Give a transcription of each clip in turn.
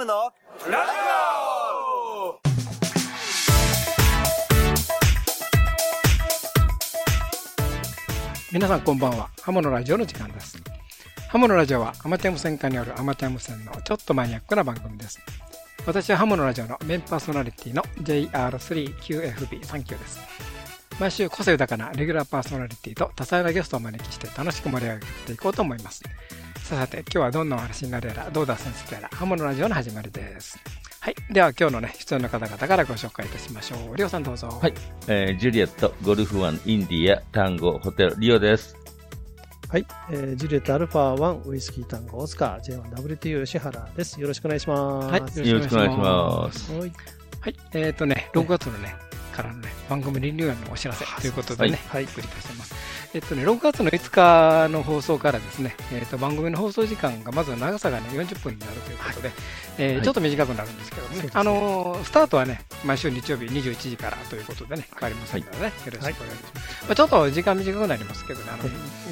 ムのラジオ皆さんこんばんは。ハモのラジオの時間です。ハモのラジオはアマチュア無線化によるアマチュア無線のちょっとマニアックな番組です。私はハモのラジオのメインパーソナリティの JR3QFB39 です。毎週個性豊かなレギュラーパーソナリティと多彩なゲストをお招きして楽しく盛り上げていこうと思います。さて、今日はどんなお話になるやら、どうだ先生やら、ハモのラジオの始まりです。はい。では今日のね、出演の方々からご紹介いたしましょう。りょうさんどうぞ。はい。えージュリエット、ゴルフワン、インディア、タンゴ、ホテル、リオです。はい、えージュリエットアルファ1ウイスキー単語オスカー J1WTU 吉原です。よろしくお願いします。はいよろしくお願いします。はい。はい。えっ、とね、6月のね、からのね、番組リニューアルのお知らせということでね、はい。お送りいたします。えっとね、6月の5日の放送からですね、えっと番組の放送時間がまず長さがね、40分になるということで、えーはい。ちょっと短くなるんですけどもね、ね。あのースタートはね、毎週日曜日21時からということでね、変わりませんからね、よろしくお願いします。まあ、ちょっと時間短くなりますけどね、あの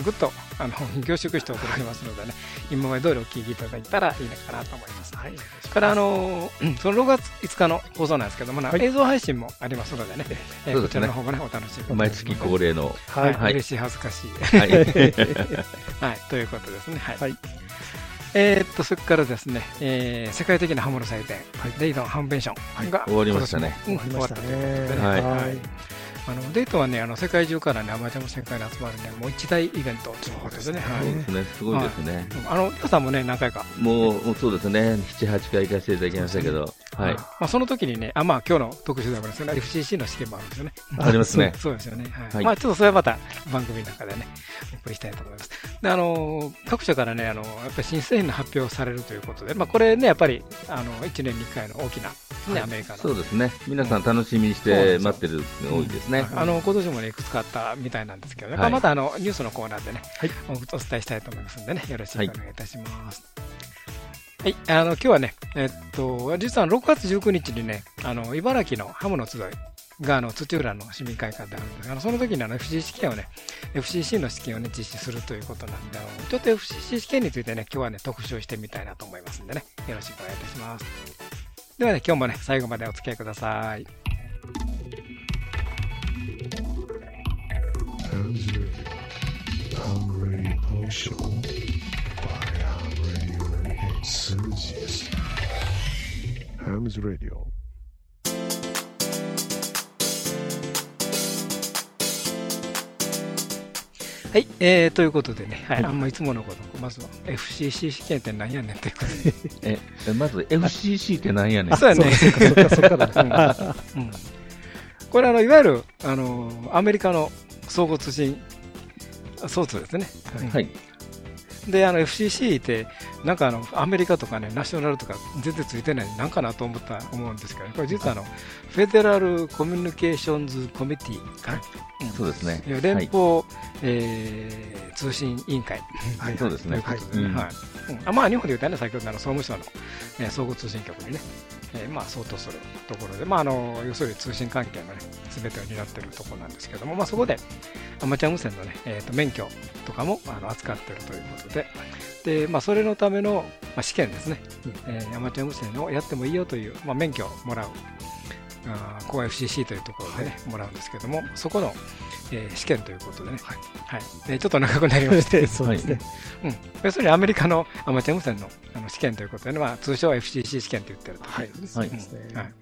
ぐっとあの 凝縮してお送りしますのでね、今まで通りお聞きいただいたらいいのかなと思います。はい。それから、あの その6月5日の放送なんですけども、なはい。映像配信もありますのでね、えーこちらの方もね、お楽しみ毎月恒例の。はい、はい。嬉しい、恥ずかしい。はい。はい、ということですね。はい。はい。えーっと、それからですね、えー世界的なハモの祭典、デイトンハンベンションが、終わりましたね。今年もうん終わりましたね。終わったということでね。はい。はいあのデートはね、あの世界中からね、アマチュア無線会に集まるね、もう一大イベントということでね、はいそうですね。すごいですね。あの、皆さんもね、何回か、もう、もうそうですね。7、8回行かせていただきましたけど。はい。まあ、その時にね、あまあ、今日の特集でもですけど、FCC の試験もあるんですよね。ありますね。そうですよね。はい。はいまあ、ちょっとそれはまた番組の中でね、お送りしたいと思います。で、あの、各社からね、あの、やっぱり新製品の発表されるということで、まあ、これね、やっぱり、あの、1年に1回の大きな、ね、アメリカの。そうですね。皆さん楽しみにして待ってるの多いですね。あの、今年もね、いくつかあったみたいなんですけどね、はい。またあの、ニュースのコーナーでね、はい。おお伝えしたいと思いますんでね、よろしくお願いいたします。はい、あの、今日はね、えっと、実は6月19日にね、あの、茨城のハムの集いが、あの、土浦の市民会館であるんですが、その時にあの、FC 試験をね、FCC の試験をね、実施するということなんで、あの、ちょっと FCC 試験についてね、今日はね、特集してみたいなと思いますんでね、よろしくお願いいたします。ではね、今日もね、最後までお付き合いください。Radio. はい、えー、ということでね、はい、あんまいつものこと、まずは FCC 試験って何やねんっていうことで、え、えまず FCC って何やねん。そうやね。そっかそう んこれあの、いわゆる、あの、アメリカの相互通信ソーツですね。はい。で、あの、FCC って、なんかあの、アメリカとかね、ナショナルとか全然ついてない、なんかなと思った、思うんですけど、これ実はあの、フェデラルコミュニケーションズコミュニティかな。うんそうですね。連邦、えー通信委員会はい。そうですね。ということでね、うんはいうんあまあ、日本で言うとね、先ほどのあの総務省の、えー総合通信局にね、えーまあ、相当するところで、まあ、あの要するに通信関係のね、全てを担っているところなんですけども、まあ、そこでアマチュア無線のね、えーと免許とかもあの扱っているということで、でまあ、それのための、まあ、試験ですね、えーアマチュア無線をやってもいいよという、まあ、免許をもらう。あーここは FCC というところで、ねもらうんですけども、そこの、えー試験ということでね、はいでちょっと長くなりまして、そうですね。うん、要するにアメリカのアマチュア無線のあの試験ということでね、まあ、通称 FCC 試験と言ってると。はい。そうですね。はい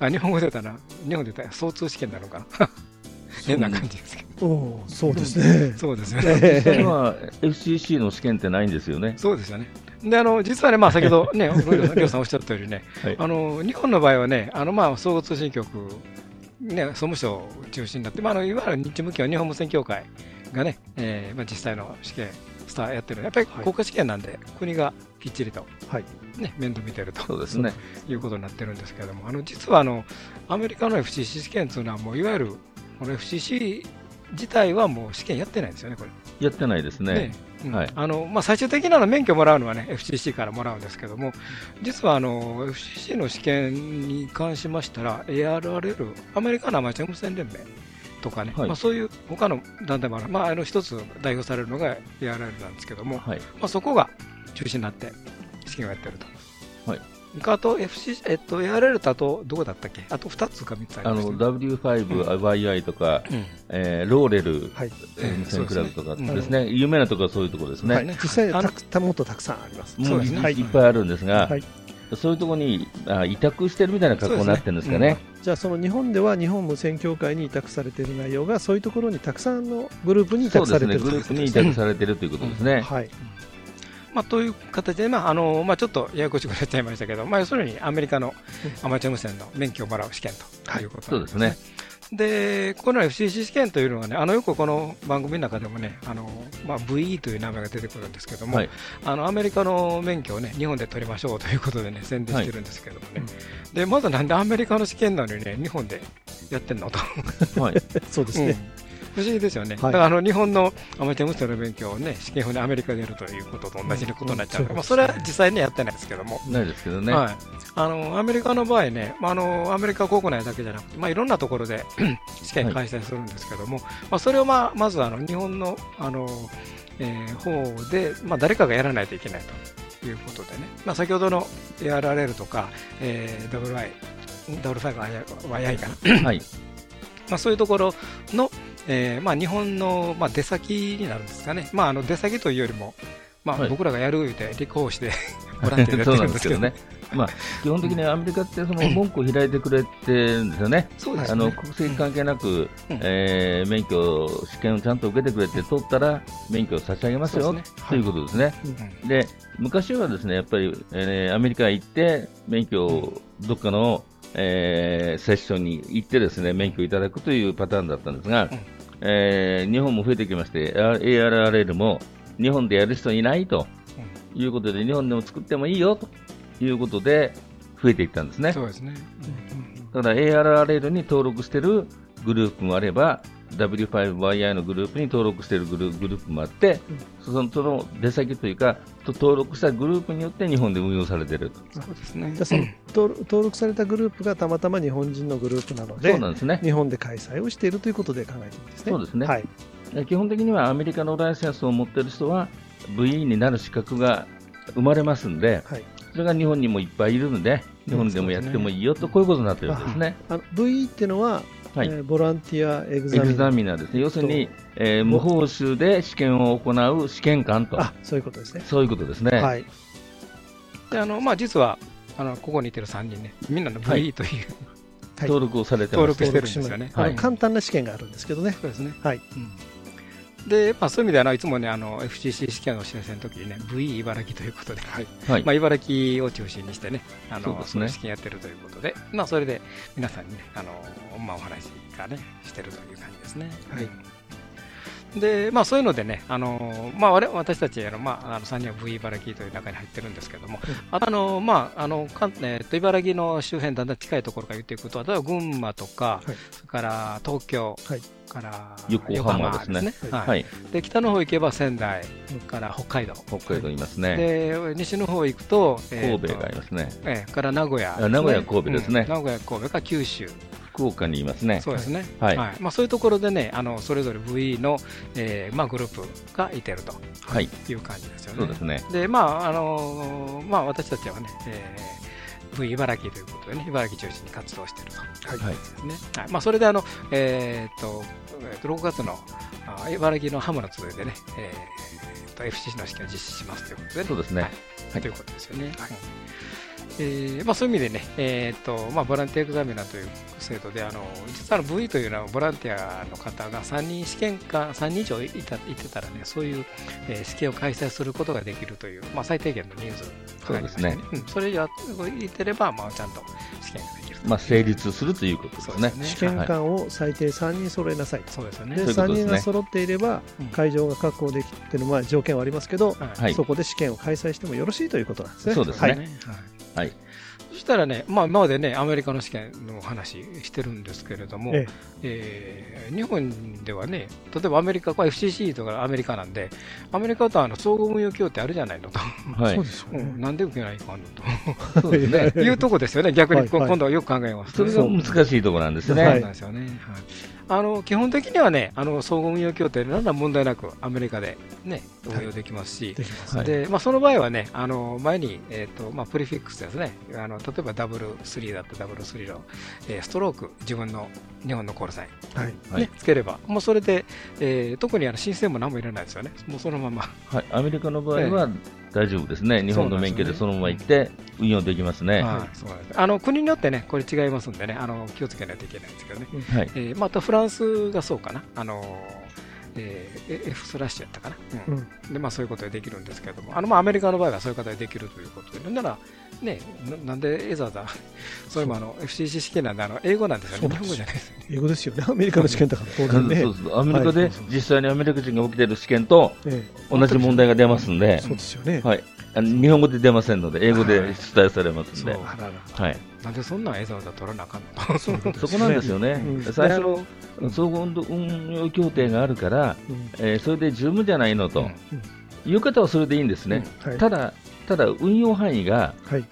まあ、日本語で言ったら、日本で言ったら相通試験なのかな。変な感じですけど。そうですね。そうですよね。それは FCC の試験ってないんですよね。そうですよね。で、あの、実はね、まあ、先ほど ね、りょうさんおっしゃったようにね、はいあの、日本の場合はね、あの、まあ、総合通信局、ね、総務省を中心になって、まあ、あの、いわゆる日無協日本無線協会がね、えーまあ、実際の試験、スターやってる。やっぱり国家試験なんで、国がきっちりと、はい。ね、面倒見てると。そうですね。いうことになってるんですけれども、あの実はあのアメリカの FCC 試験というのは、もういわゆるこの FCC 自体はもう試験やってないんですよね、これ。やってないですね。ねうんはいあのまあ、最終的なの免許もらうのはね、FCC からもらうんですけども、実はあの FCC の試験に関しましたら、ARRL、アメリカのアマチュア無線連盟とかね、はいまあ、そういう他の団体もある、まあ、あの一つ代表されるのが ARRL なんですけども、はい。まあ、そこが中心になって試験をやってると。はいあと FC、えっと、とあと、どこだったっけ？あと2つか3つありあましたの、ね。W5YI とか、うんえーローレルはい。無線クラブとかですね、有名なところはそういうところですね。はい実際たもっとたくさんあります。もそううですねいいっぱいあるんですが、はいそういうところにあ委託してるみたいな格好になってるんですかね。じゃあその日本では日本無線協会に委託されている内容がそういうところにたくさんのグループに委託されているグループに委託されてるということですね。はい。まあ、という形で、まああのまあ、ちょっとややこしくなっちゃいましたけど、まあ、要するにアメリカのアマチュア無線の免許をもらう試験ということなんそうですね。で、この FCC 試験というのはね、あのよくこの番組の中でもね、あのまあ、VE という名前が出てくるんですけども、はい。あのアメリカの免許をね、日本で取りましょうということでね、宣伝してるんですけどもね、でまずなんでアメリカの試験なのにね、日本でやってんのと、はい。そうですね。不思議ですよね、はい。だからあの日本のアマチュア無線の勉強をね、試験をね、アメリカでやるということと同じことになっちゃう、うん。まあ、それは実際にやってないですけども。ないですけどね。はい、あのアメリカの場合ね、まあ、あのアメリカ国内だけじゃなくて、まあ、いろんなところで 試験開催するんですけども、まあ、それを、まあ、まずあの日本のあの、えー方で、まあ、誰かがやらないといけないということでね、まあ、先ほどの ARRL とか、えー、WI、W5YI かな、はい。まあ、そういうところの、えーまあ、日本の、まあ、出先になるんですかね、まあ、あの出先というよりも、まあはい。僕らがやる言うて立候補してボランティアでやってるんですすけどね。まあ、基本的にアメリカってその門戸を開いてくれてるんですよね。そうですね。あの国籍関係なく、うん。えー免許、試験をちゃんと受けてくれて、取ったら免許を差し上げますよね。ということですね。うん。で昔はですねやっぱり、えーアメリカ行って、免許をどっかの、えーセッションに行ってですね免許をいただくというパターンだったんですが、うんえー日本も増えてきまして ARRL も日本でやる人いないということで日本でも作ってもいいよということで増えていったんですね。そうですね。ただ ARRL に登録しているグループもあれば W5YI のグループに登録しているグルグループもあって、そのその出先というかと登録したグループによって日本で運用されていると。そうですねじゃあその登登録されたグループがたまたま日本人のグループなのでそうなんですね。日本で開催をしているということで考えていいんですね。そうですねはい。え基本的にはアメリカのライセンスを持っている人は VE になる資格が生まれますんで、はい。それが日本にもいっぱいいるので、日本でもやってもいいよと、こういうことになってるんですね。あの VE っていうのは、はいえーボランティアエグザエグミナー。ザミナーですね。要するに、えー無報酬で試験を行う試験官と。あ、そういうことですね。そういうことですね。はい。であのまあ、実はあのここにいてる3人ね、みんなのはい VE という、はい登録をされてまして登録してるんですよね。はいあの簡単な試験があるんですけどね。そうですね。はい。で、まあ、そういう意味であのいつもね、あの FCC 試験の申請の時にね、VE 茨城ということで、はい。まあ、茨城を中心にしてね、あのそねの試験やってるということで、まあ、それで皆さんにね、あのまあ、お話がね、してるという感じですね。はいで、まあ、そういうのでね、あのまあ、我々私たちあの、まあ、あの3人は V 茨城という中に入ってるんですけども、あの、まああのかんえーと茨城の周辺、だんだん近いところから言っていくと、例えば群馬とか、はい。それから東京、はい。から横浜ですね。はい。はい。で北の方行けば仙台、から北海道、北海道いますね。で西の方行くと、神戸がいますね。ええから名古屋、あ名古屋神戸ですね。うん。名古屋、神戸か九州、福岡にいますね。そうですね、はいまあ、そういうところでね、あのそれぞれ VE の、えーまあ、グループがいてるとはい。いう感じですよね。そうですね。で、まあ、あのまあ、私たちはね、えー、V 茨城ということでね、茨城中心に活動していると。はい。ですね。はい。まあ、それであの、えーっと、えーっと、6月の、あ茨城のハムの集いでね、えーっと、FCC の試験を実施しますということでね。そうですねはいはいということですよね。はい。えーまあ、そういう意味でね、えーっとまあ、ボランティアエグザミナーという制度で、あの実はあの V というのはボランティアの方が3人試験官、3人以上いたいてたらね、そういう、えー試験を開催することができるという、まあ、最低限の人数がありましねうん、それやいてれば、まあ、ちゃんと試験が。まあ、成立するということですね。ね試験官を最低3人揃えなさいと。そうですよね。で、3そういうことですね人が揃っていればうん、会場が確保できてる、まあ、条件はありますけど、はいはいそこで試験を開催してもよろしいということなんですね。そうですねはい。はいはい。そしたらね、まあ、今までね、アメリカの試験の話してるんですけれども、ええー日本ではね、例えばアメリカ、これ FCC とかアメリカなんで、アメリカとあの総合運用協定あるじゃないのと、はいそう。ですよね。うんなんで受けないかんのそうですね。と いうとこですよね、逆にこはいはい今度はよく考えますそれが難しいところなんですね。そうはいなんですよね。はいあの基本的にはね、あの総合運用協定なら問題なくアメリカで、ね、運用できますし、できます。はい。でまあ、その場合はね、あの前に、えーとまあ、プリフィックスですね、あの例えばダブル3だったダブル3の、えーストローク、自分の日本のコールサイン、はい。ねはい。つければ、もうそれで、えー特にあの申請も何もいらないですよね、もうそのまま。はい、アメリカの場合は大丈夫ですね、日本の免許でそのまま行って運用できますね。ははい。そうです。あの国によってね、これ違いますんでね、あの気をつけないといけないんですけどね。い、えーまあ、あとフランスがそうかな、あのえー F スラッシュやったかな、うん。うん。でまあ、そういうことでできるんですけども、あのまあアメリカの場合はそういう形でできるということで、なら、ね、ななんでわざわざ、それもあの FCC 試験なんであの英語なんですよね、そうなんです日本語じゃないです。英語ですよね。アメリカの試験だから当然ね。そうそう。アメリカではい。実際にアメリカ人が起きている試験とえ同じ問題が出ますんで。え、そうですよね。はい、あの日本語で出ませんので、英語で伝えされますんで、そうあらら。はい、なんでそんなんわざわざ取らなあかんの？そことそこなんですよね、うん最初総合運用協定があるから、うんえーそれで十分じゃないのと、うんいう方はそれでいいんですね、はい。ただ、ただ運用範囲がはい。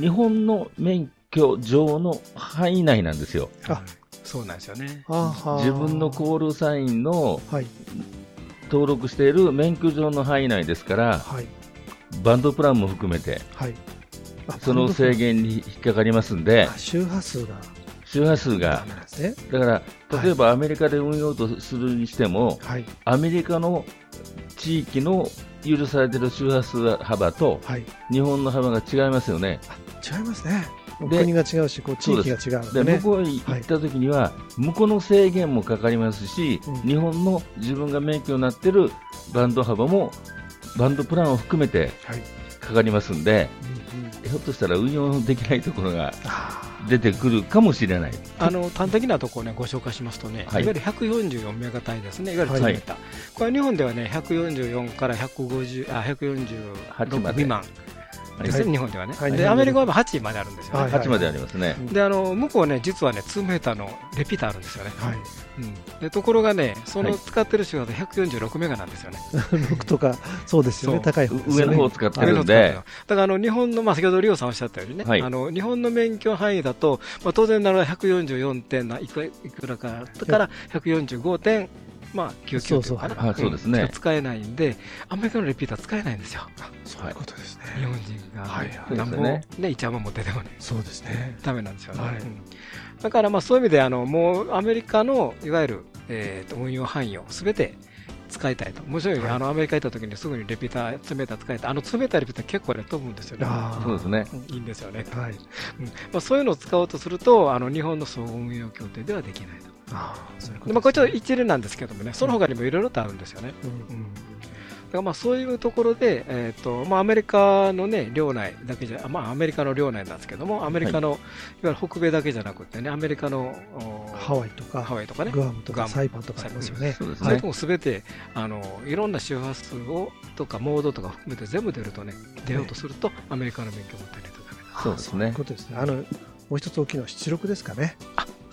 日本の免許上の範囲内なんですよ。あそうなんですよね。自分のコールサインのはい。登録している免許上の範囲内ですから、はい。バンドプランも含めて、はい。あその制限に引っかかりますんであ、周波数が周波数ダが。だから、例えばアメリカで運用とするにしても、はい。アメリカの地域の許されている周波数幅とはい。日本の幅が違いますよね。違いますね。で国が違うし、こう地域が違うのででね。向こうへ行った時には、向こうの制限もかかりますし、うん日本の自分が免許になっているバンド幅も、バンドプランを含めてはい。かかりますんで、ひょっとしたら運用できないところがあ出てくるかもしれない。あの端的なところを、ね、ご紹介しますとね、はい。い、わゆる144メガ帯ですね、いわゆる2メーター、これは日本ではね、144から150あ146まで。未満ですね、はい日本ではね、はいでアメリカは8まであるんですよね。はい8までありますね。であの向こうはね、実はね、2メーターのレピーターあるんですよね。あはい。うん、でところがね、そはいの使ってる周波数146メガなんですよね。6とか、そうですよね。高い方です上。の方を使って上るんでだからあの日本の、まあ、先ほどリオさんおっしゃったようにね、はいあの日本の免許範囲だと、まあ、当然ながら144点ないくらいくらかだから145点、まあ、99点かなはいそうですね使えないんで、アメリカのレピーター使えないんですよ、そういうことですね。日本人が、はいはいなんぼそうですね、一山持っててもね、そうですね。ダメなんですよね。だからまあそういう意味であの、もうアメリカのいわゆる、えーと運用範囲をすべて使いたいと、もちろん、はいあのアメリカ行った時にすぐにレピーター、2メーター使えた、あの2メーターレピーター結構ね、飛ぶんですよね。ああそうですね。うんいいんですよね。はい。うんまあ、そういうのを使おうとすると、あの日本の総合運用協定ではできないと。ああ、そういうことでまあ、これちょっと一例なんですけどもね、その他にもいろいろとあるんですよね。うんうんだからまあそういうところで、えーとまあ、アメリカの、ね、領内だけじゃ、まあ、アメリカの領内なんですけども、アメリカの、い、わゆる北米だけじゃなくてね、アメリカのおハワイとか、ハワイとかね、グアムとか、サイパンとかありますよね。そうですねすべてあのいろんな周波数をとかモードとか含めて全部出るとね、出ようとすると、アメリカの免許を持ってないとダメだ。そうですねことですね。あの、もう一つ大きいのは出力ですかね。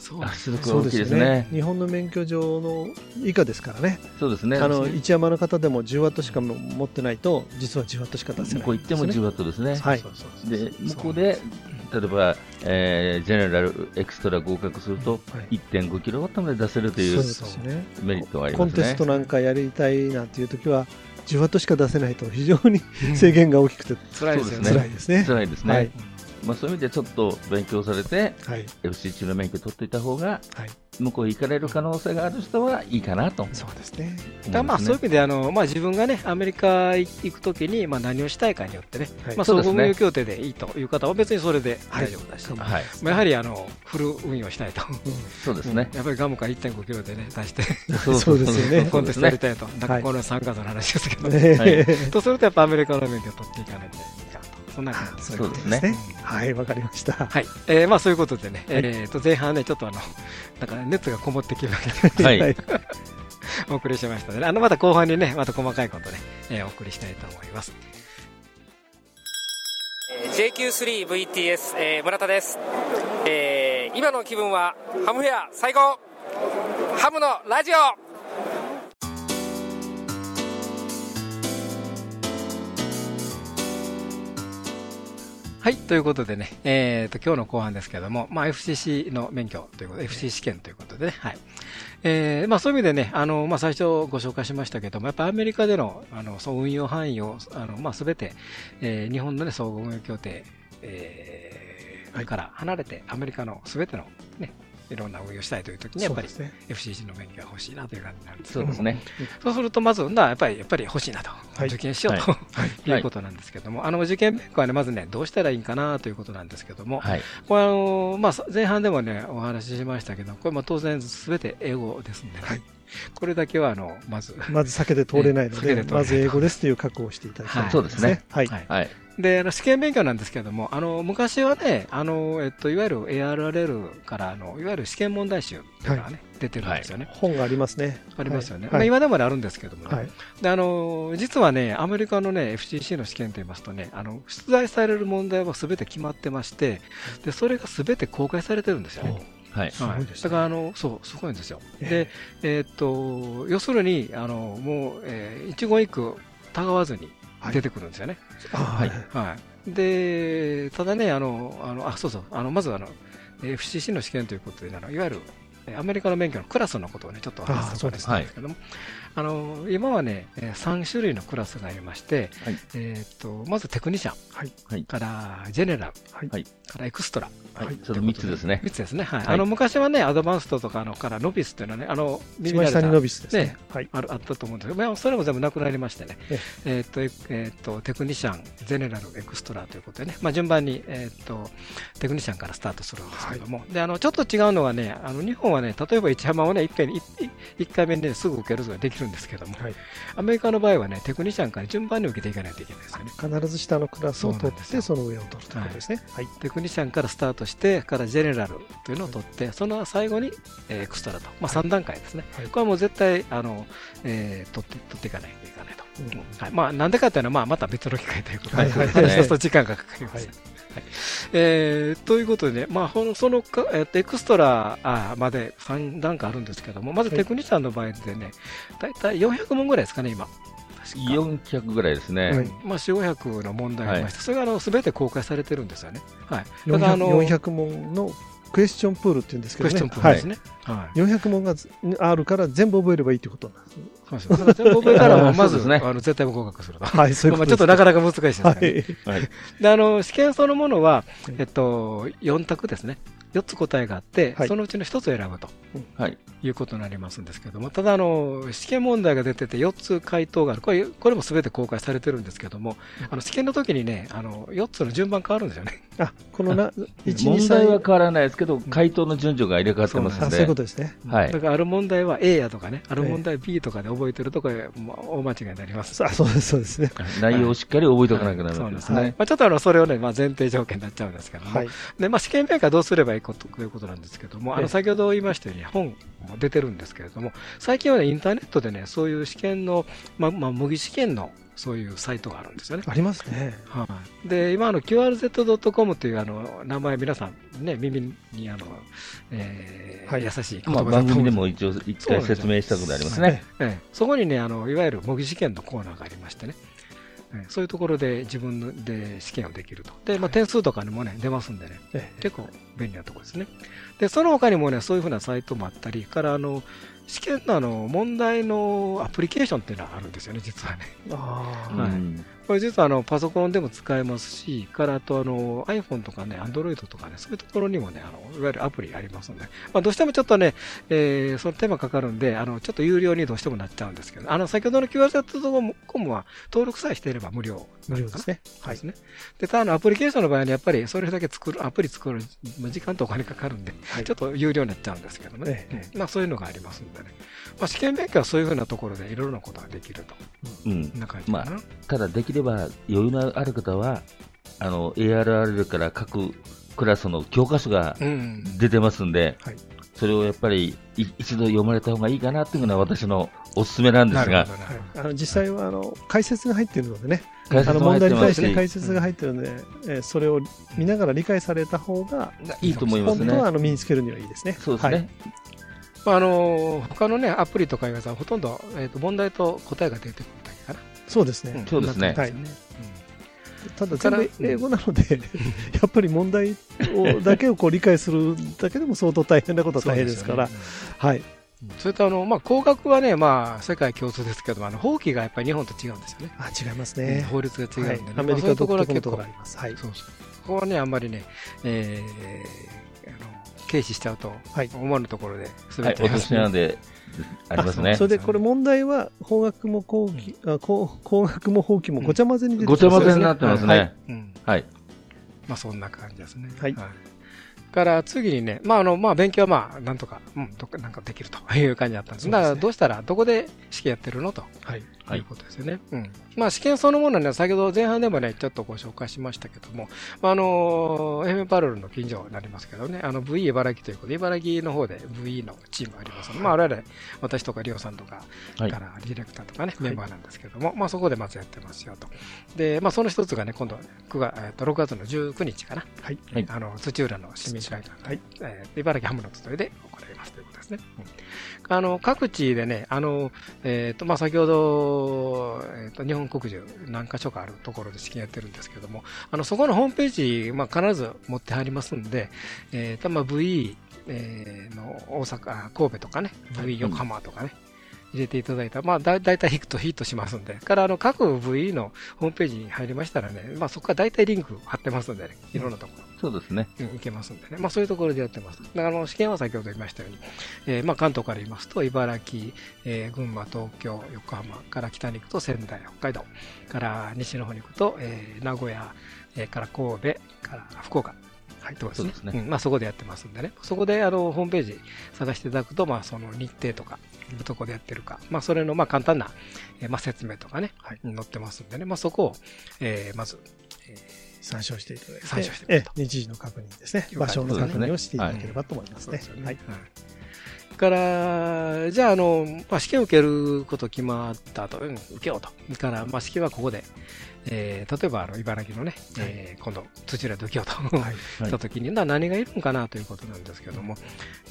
そうあ出力そう大きいですよね。日本の免許上の以下ですからね。そうですね。あの、一山の方でも10ワットしか持ってないと、実は10ワットしか出せない。向こう行っても10ワットですね。はいで、向こうで、例えば、えージェネラルエクストラ合格すると、はい1.5キロワットまで出せるというですね。メリットがありますねコンテスト。なんかやりたいなんていう時は、10ワットしか出せないと非常に制限が大きくて辛いですよね。辛いですね。辛いですね。はいまあ、そういう意味でちょっと勉強されて、はい。FC の免許取っていた方が、はい。向こう行かれる可能性がある人はいいかなと。そうですね。だまあそういう意味であの、まあ、自分がね、アメリカ行くときに、まあ、何をしたいかによってね、はい。まあ、そうですね。総合運用協定でいいという方は別にそれではい。大丈夫だし、はい。はい。まあ、やはりあのフル運用したいと、そうですね。やっぱりガムから1.5キロでね、出して、そうですよね。コンテストやりたいと、なんかはいこの3月の話ですけど、ねはい。とするとやっぱアメリカの免許を取っていかないと、そんな感じ。ですそうですね。はい、わかりました。はい、えーまあ、そういうことでね、はい。えー、と前半ね、ちょっとあの、なんか熱がこもってきましたはい。お送りしましたので、あのまた後半にね、また細かいことね、えーお送りしたいと思います。JQ3VTS、えー村田です、えー今の気分はハムフェア最高。ハムのラジオはい、ということでね、えっ、と、今日の後半ですけども、まあ、FCC の免許ということで、FC 試験ということでね、はい。えー、まあ、そういう意味でね、あの、まあ、最初ご紹介しましたけども、やっぱアメリカでの、あの、そう運用範囲を、あの、まあ、すべて、えー、日本のね、総合運用協定、えー、から離れて、アメリカのすべてのね、いろんな運用したいという時に、やっぱりそうですね FCC の免許が欲しいなという感じなんです。けどもそうですね。そうすると、まず、なやっぱり、やっぱり欲しいなと、い受験しようと、はい。い、うことなんですけども、あの、受験勉強はね、まずね、どうしたらいいんかなということなんですけども、はい。これあの、まあ、前半でもね、お話ししましたけど、これまあ当然すべて英語ですんでね、これだけは、あの、まず、まず避けて通れないので、避けて通れないまず英語ですという覚悟をしていただきたい。そうですね。はい。はい。はい。で、あの試験勉強なんですけども、あの、昔はね、あの、えっと、いわゆる ARRL から、あの、いわゆる試験問題集がね、出てるんですよね。本がありますね。ありますよね。はい。まあ、今でもねあるんですけどもね、はい。で、あの、実はね、アメリカのね、FCC の試験と言いますとね、あの、出題される問題は全て決まってまして、で、それが全て公開されてるんですよね。はい。だから、あの、そう、すごいんですよ。えで、えーっと、要するに、あの、もう、えー一言一句、たがわずに出てくるんですよね。あはい。はい。で、ただね、あの、あの、あ、そうそう、あの、まずあの、えー FCC の試験ということで、あの、いわゆる、えーアメリカの免許のクラスのことをね、ちょっとお話しさせてもらうんですけども、あの、今はね、えー3種類のクラスがありまして、はい。えーっと、まずテクニシャン、はい。から、ジェネラル、はい。はいからエクストラ、はい。その3つですね。3つですね。はい。はいあの、昔はね、アドバンストとかあのからノビスっていうのはね、あの、一番下にノビスですねね。はい。あるあったと思うんですけど、まあ、それも全部なくなりましてね、ええーっと、ええーっと、テクニシャン、ゼネラル、エクストラということでね、まあ、順番に、えーっと、テクニシャンからスタートするんですけども、で、あの、ちょっと違うのはね、あの、日本はね、例えば一浜をね、一遍に、一一回目にね、すぐ受けることができるんですけども、はいアメリカの場合はね、テクニシャンから順番に受けていかないといけないですよね。必ず下のクラスを取って、その上を取るということですね。はい。テクニシャンからスタートして、からジェネラルというのを取って、その最後に、えーエクストラと、まあ、3段階ですね、はいこれはもう絶対あの、えー取って取っていかないといけないと。うんはいまあ、なんでかというのは、まあ、また別の機会ということで、はいはい話し出すと時間がかかります。はいはいえーということでね、まあ、そのか、えっとエクストラあまで3段階あるんですけども、まずはいテクニシャンの場合でね、大体400問ぐらいですかね、今。確か400ぐらいですね。はいまあ、4、500の問題がありまして、それがあの全て公開されてるんですよね。はい。400, からあの400問のクエスチョンプールって言うんですけクエどね。はいスチョンプールです。ね。はい。400問があるから全部覚えればいいということなんです。そうです全部覚えたらまず、ねあの絶対合格すると。はい、そういうまあちょっことなかなか難しいですね。はい。はい。で、あの、試験そのものはうん、えっと、4択ですね。4つ答えがあって、はいそのうちの1つを選ぶとはい。いうことになりますんですけども、ただ、あの、試験問題が出てて4つ回答がある。これ、これも全て公開されてるんですけども、あの、試験の時にね、あの、4つの順番変わるんですよね。あ、このな、1、2、問題は3、変わらないですけど、回答の順序が入れ替わってますあ、のそういうこで、とですね。はいだ。から、ある問題は A やとかね、ある問題 B とかで覚えてると、これ、まあ大間違いになります。あ、そうです、そうですね。内容をしっかり覚えておかなきゃならそうないですね。ちょっとあの、それをね、まあ、前提条件になっちゃうんですけども、はい。で、まあ、試験勉強はどうすればいいことということなんですけども、あの、ええ先ほど言いましたように本も出てるんですけれども、最近はね、インターネットでね、そういう試験の、まあ、まあ、模擬試験の、そういうサイトがあるんですよね。ありますね。はい。で、今、あの、QRZ.com という、あの、名前、皆さん、ね、耳に、あの、えーはい優しい言まあ、葉だと思うん番組でも一応、一回説明したことありますね。ええ、そこにねあの、いわゆる模擬試験のコーナーがありましてね、ええそういうところで自分で試験をできると。で、まあ、点数とかにもね、出ますんでね、え結構便利なところですね。で、その他にもね、そういうふうなサイトもあったり、から、あの、試験のあの、問題のアプリケーションっていうのはあるんですよね、実はね。あはい。うんこれ実はあの、パソコンでも使えますし、からあとあの、iPhone とかね、Android とかね、そういうところにもね、あの、いわゆるアプリありますので、まあ、どうしてもちょっとね、えー、その手間かかるんで、あの、ちょっと有料にどうしてもなっちゃうんですけど、あの、先ほどの QRZ.com は登録さえしていれば無料無料ですね。はいですね。で、ただあの、アプリケーションの場合にやっぱりそれだけ作る、アプリ作る時間とお金かかるんで、はいちょっと有料になっちゃうんですけどね。えうんまあそういうのがありますんでね。まあ試験勉強はそういうふうなところでいろいろなことができると。うんな感じかな。まただ、できれば余裕のある方は、あの、ARRL から各クラスの教科書がうん。出てますんで、はいそれをやっぱりい一度読まれた方がいいかなっていうのが私のおすすめなんですがなるほ、どなはい。あの実際はあの解説が入っているのでね、あ解説の問題にも入ってますし、対して解説が入っているので、えーそれを見ながら理解された方が、いいと思いますね本当はあの身につけるにはいいですね。そうですね。はいまあ、あの他のね、アプリとかいうやつはほとんど、えー、と問題と答えが出てくる。そうですね。そうですねただ全部英語なので、やっぱり問題をだけをこう理解するだけでも相当大変なことは大変ですから、はい。それとあの、まあ、工学はね、まあ、世界共通ですけど、あの法規がやっぱり日本と違うんですよね。あ、違いますね。法律が違うんで、ねはいアメリカまあそういうところは独特のと結構ころがあります。はい。そうそう。ここはね、あんまりね、えー、あの、軽視しちゃうと、はい思わぬところで滑はい、って落とし穴でありますねそ。れでこれ問題は法学も工技、あ工工学も法規もごちゃ混ぜに出てごちゃ混ぜになってますはいね。うん。はい。まあ、そんな感じですね。はいから次にね、まあ、あの、まあ、勉強はまあ、なんとか、うん、どっか、なんかできるという感じだったんです。ですねだから、どうしたら、どこで試験やってるのと。はい。はいいうことですよね。うん。まあ、試験そのものはね、先ほど前半でもね、ちょっとご紹介しましたけども、まあ、あの、FM パロルの近所になりますけどね、あの、VE 茨城ということで、茨城の方で VE のチームありますので、まあ、我々、私とかリオさんとか、はいからディレクターとかね、メンバーなんですけども、まあ、そこでまずやってますよと。で、まあ、その一つがね、今度は9月、えっと、6月の19日かな。はい。はいあの、土浦の市民会館、はいえー茨城ハムの集いで行いますということですね。うんあの、各地でね、あの、えっ、と、まあ、先ほど、えっ、と、日本国中何箇所かあるところで試験やってるんですけども、あの、そこのホームページ、まあ、必ず持って入りますんで、えっ、と、まあ、VE、えーの大阪、あ神戸とかね、VE 横浜とかね、入れていただいたら、まあ、だだいたいヒット、ヒットしますんで、から、あの、各 VE のホームページに入りましたらね、まあ、そこから大体リンク貼ってますんでね、いろんなところ。そうですね。うんいけますんでね。まあそういうところでやってます。だからあの試験は先ほど言いましたように、えーまあ関東から言いますと、茨城、えー群馬、東京、横浜から北に行くと仙台、北海道、から西の方に行くと、えー名古屋、えーから神戸、から福岡。はい、とかですね。そねんまあそこでやってますんでね。そこであのホームページ探していただくと、まあその日程とか、どこでやってるか、まあそれのまあ簡単な、えーまあ説明とかね、載ってますんでね。まあそこを、えーまず、えー参照していただいて、参照して日時の確認ですね。場所の確認をしていただければと思いますね。はい。はい。から、じゃあ、あの、まあ、試験を受けること決まったと、うん、受けようと。だから、まあ、試験はここで、えー、例えば、あの、茨城のね、えー今度、土浦で受けようと、はい。したときに、な何がいるのかなということなんですけども、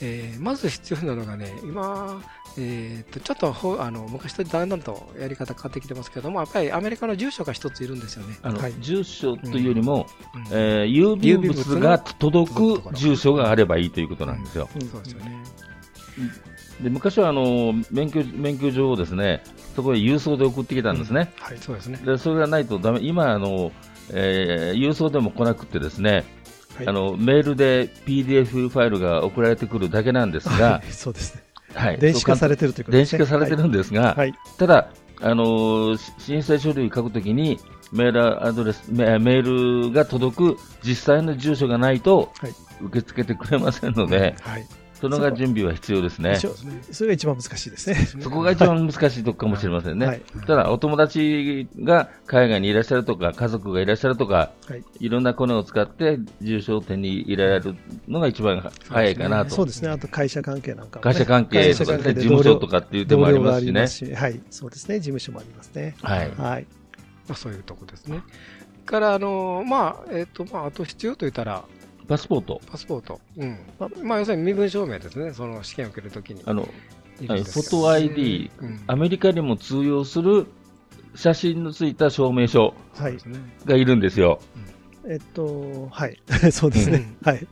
えーまず必要なのがね、今、えーと、ちょっとほ、あの、昔とだんだんとやり方変わってきてますけども、やっぱりアメリカの住所が一ついるんですよね。あの、はい住所というよりも、うんえー郵便物が届く住所があればいいということなんですよ。そうですよね。で昔はあの免許免許状をですねそこへ郵送で送ってきたんですね。はい、そうですね。でそれがないとダメ。今あの、えー郵送でも来なくてですね、はいあのメールで PDF ファイルが送られてくるだけなんですがは、いそうですね。はい電子化されてるということ電ですね。子化されてるんですが、はい。ただ、あのー申請書類書くときにメールアドレスメメールが届く実際の住所がないとはい受け付けてくれませんので、はい。そのが準備は必要ですね。それが一番難しいですね。そこが一番難しいとこかもしれませんね。はいただ、お友達が海外にいらっしゃるとか、家族がいらっしゃるとか、はい。いろんなコネを使って住所を手に入れられるのが一番早いかなと。そうですね。あと会社関係なんかもね会社関係とかね、事務所とかっていう手もありますしね。しはい。そうですね。事務所もありますね。はい。はい。まあ、そういうとこですね。から、あの、まあ、えっ、と、まあ、あと必要と言ったら、パスポート。パスポート。うん。まあ、まあ、要するに身分証明ですね。その試験を受けるときに。あの、フォト ID、うんアメリカにも通用する写真のついた証明書はい。ですね。がいるんですよ。えっと、はい。そうですね。はい。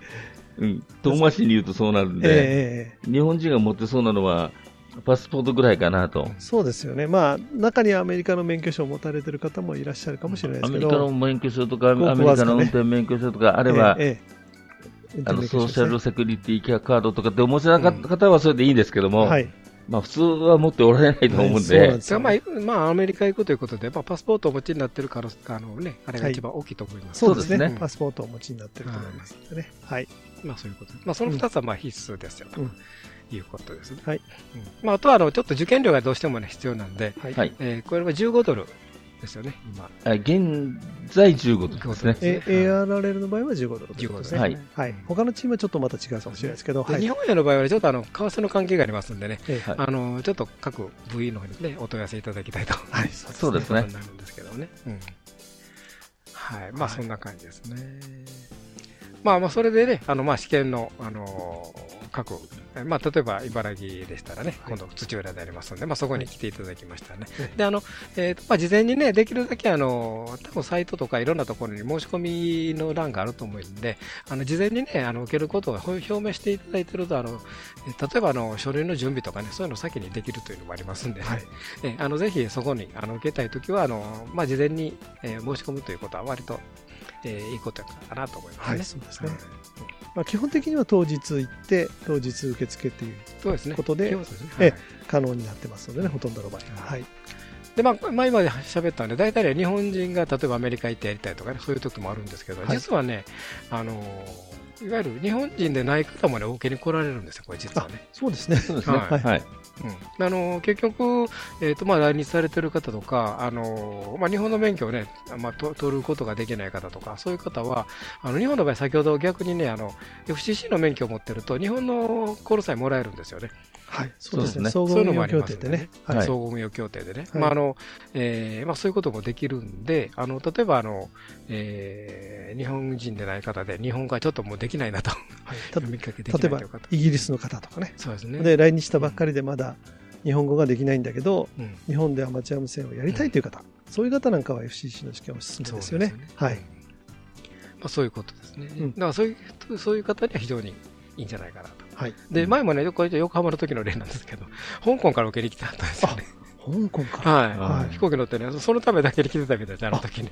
うん。遠回しに言うとそうなるんで、ええ日本人が持ってそうなのは、パスポートぐらいかなと。そうですよね。まあ、中にはアメリカの免許証を持たれてる方もいらっしゃるかもしれないでアすけど。メリカの免許証とか、アごくメリカのわずかね運転免許証とかあれば、ええええあの、ソーシャルセキュリティカードとかってお持ちな方はそれでいいんですけども、はい。まあ普通は持っておられないと思うんはいそうなんで、ですよまあ、まあ、アメリカ行くということで、まあ、パスポートをお持ちになってるから、あのね、あれが一番大きいと思います。そうですねそうですねパスポートをお持ちになってると思いますのでね。はい。まあ、そういうこと。まあ、その二つはまあ必須ですよ、とうんいうことですね。はいうんまあ、あとは、あの、ちょっと受験料がどうしてもね、必要なんで、はい。はい。えーこれは15ドルですよね、今。あ現在15度ですね。え ARRL の場合は15ドルということですね。はいはい。他のチームはちょっとまた違うかもしれないですけど、はい。で日本への場合は、ちょっとあの、為替の関係がありますんでね、あの、ちょっと各部員の方にね、お問い合わせいただきたいと。はい。そうですねいうことに。なるんですけどね。うん。はい。まあ、そんな感じですね。まあまあ、それでね、あの、まあ、試験の、あのー各、まあ、例えば茨城でしたらね、今度土浦でありますので、まあ、そこに来ていただきましたね。で、あの、えまあ、事前にね、できるだけあの、多分サイトとかいろんなところに申し込みの欄があると思うんで、あの、事前にね、あの、受けることを表明していただいてると、あの、え例えばあの、書類の準備とかね、そういうのを先にできるというのもありますんでね、はい。えあの、ぜひそこに、あの、受けたいときは、あの、まあ、事前に、えー申し込むということは割と、えーいいことかなと思いますね。はいそうですね。んまあ、基本的には当日行って、当日受付っていう。ことでねええはい可能になってますのでね、ほとんどの場合は。はい。で、まあ、前まで喋ったんで、大体ね、日本人が例えばアメリカ行ってやりたいとかね、そういう時もあるんですけど、はい実はね、あのーいわゆる日本人でない方もね、お受けに来られるんですよ、これ実はね。そうですね。はいはい。うん、あの結局、えーとまあ、来日されてる方とか、あのまあ、日本の免許を、ねまあ、と取ることができない方とか、そういう方は、あの日本の場合、先ほど逆にねあの、FCC の免許を持ってると、日本のコールさえもらえるんですよね。はい。そうですね。総合運用協定でね。はいはい。総合運用協定でね、はいまああのえーまあ、そういうこともできるんで、あの例えばあの、えー日本人でない方で、日本語はちょっともうできないなと、はい た読みかけできない例えばという方、、イギリスの方とかね。そうですね。で、来日したばっかりでまだ日本語ができないんだけど、うん日本でアマチュア無線をやりたいという方、そういう方なんかは FCC の試験おすすめですよね。はい。まあ、そういうことですね。うんだからそういう、そういう方には非常にいいんじゃないかなと。はい。で、前もね、これ横浜の時の例なんですけど、香港から受けに来てはったんですよね。香港から。はい、はい飛行機乗ってね、そのためだけに来てたみたいです、あの時に。へ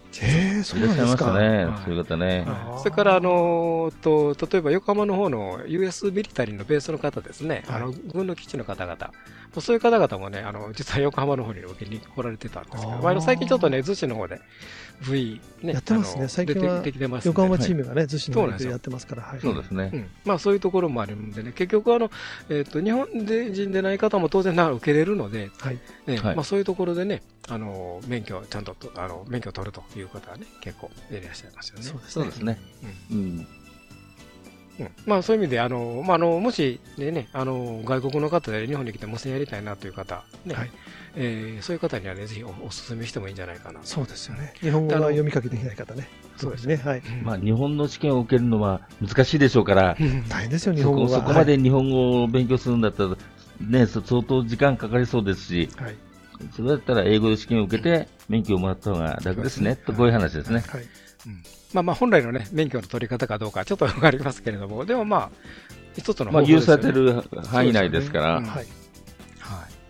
え、そうですか。ねはい。そういう方ね。それから、あのーと、例えば横浜の方の US ミリタリーのベースの方ですね、はいあの軍の基地の方々、もうそういう方々もね、あの実は横浜の方に受けに来られてたんですけど、あの最近ちょっとね、逗子の方で V、ね、やってますね最近は横浜チームがね、逗子のそうなんですよ方でやってますから。はい。そうですねう。んまあ、そういうところもあるんでね、結局あの、えっと日本人でない方も当然な受けれるので、はい。ねはいまあ、そういうところでね、あの免許をちゃんととあの免許を取るという方はね、結構いらっしゃいますよね。そうですねそうで。すね。うん。うんまあ、そういう意味で、あのまあ、あのもし、ねね、あの外国の方で日本に来て無線やりたいなという方、ねはいえーそういう方には、ね、ぜひおお勧めしてもいいんじゃないかなと。そうですよね。日本語が読み書きできない方ね。そうですね。はい。うんまあ、日本の試験を受けるのは難しいでしょうから、う ん大変ですよ、日そ本語が。こそこまで日本語を勉強するんだったら、ね、そ相当時間かかりそうですし、はい。はい。それだったら英語で試験を受けて免許をもらった方が楽ですね、とこういう話ですね。はい。うんまあまあ本来のね、免許の取り方かどうかちょっとわかりますけれども、でもまあ、一つのまあ、方法ですよね許されてる範囲内ですから、はい。はい。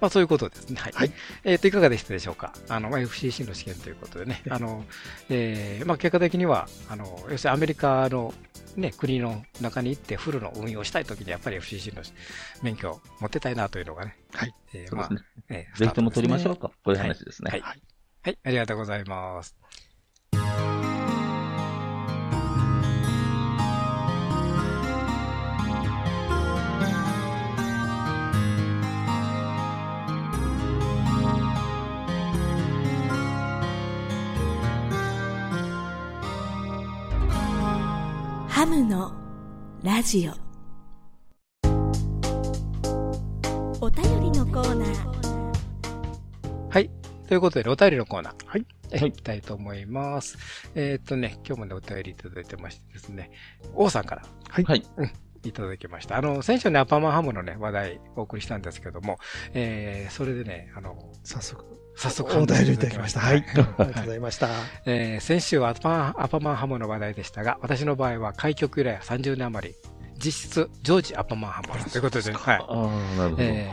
まあそういうことですね。はい。はいえっ、と、いかがでしたでしょうか？あの、まあ、FCC の試験ということでね、あの、えーまあ結果的には、あの、要するにアメリカのね、国の中に行ってフルの運用したいときにやっぱり FCC の免許を持ってたいなというのがね、はい。えーそうですね。えーぜひとも取りましょうと、こういう話ですね。はい。はい。はい、ありがとうございます。ハムのラジオお便りのコーナーはい。ということで、お便りのコーナー。はい。えいきたいと思います。えーっとね、今日もね、お便りいただいてましてですね、王さんからはい。いただきました。あの、先週ね、アパマンハムのね、話題お送りしたんですけども、えー、それでね、あの、早速、早速お便りいただきました。はい。ありがとうはいございました。えー先週はアパマンアパマンハムの話題でしたが、私の場合は開局以来30年余り、実質、ジョージアパマンハムということで、はい。ああ、なるほど。え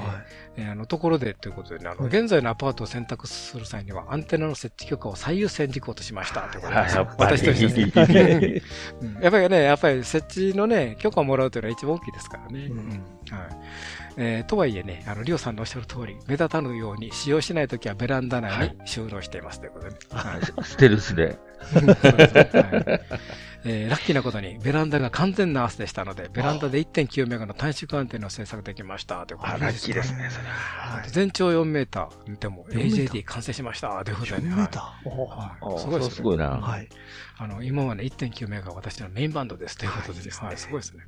ーあの、ところでということでね、あの、はい現在のアパートを選択する際には、アンテナの設置許可を最優先事項としました。ということで、はいやっぱり私として やっぱりね、やっぱり設置のね、許可をもらうというのは一番大きいですからね。うんはいえーとはいえね、あの、リオさんのおっしゃる通り、目立たぬように使用しないときはベランダ内に収納していますということでね。はいステルスで。そうですねはいえーラッキーなことに、ベランダが完全なアースでしたので、ベランダで1.9メガの短縮アンテナを制作できました。ということで、あラッキーですねそれはい。全長4メーターでも 4AJD 完成しました。ということで4ね。メーター。おはいあすごいですねすごいな。はい。あの、今はね、1.9メガが私のメインバンドです。ということで、はいはい、すごいですね。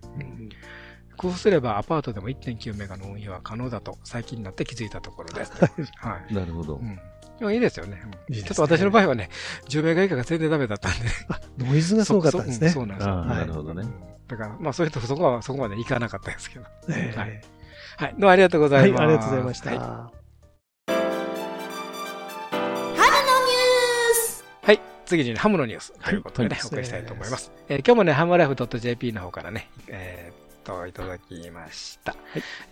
こうすればアパートでも1.9メガの運用は可能だと最近になって気づいたところです。はい。なるほどう。んでもいいですよね。ちょっと私の場合はね、10メガ以下が全然ダメだったんで。ノイズがすごかったんですね。そそうなんですよ。なるほどね。だから、まあ、そういうとこそこは、そこまでいかなかったですけど。ええはいはい。どうもありがとうござはいい、ます。ありがとうございました。はい春のニュースはい。次にね、ハムのニュースということでね、はいお送りしたいと思います。えー今日もね、ハムライフ .jp の方からね、えーっと、いただきました。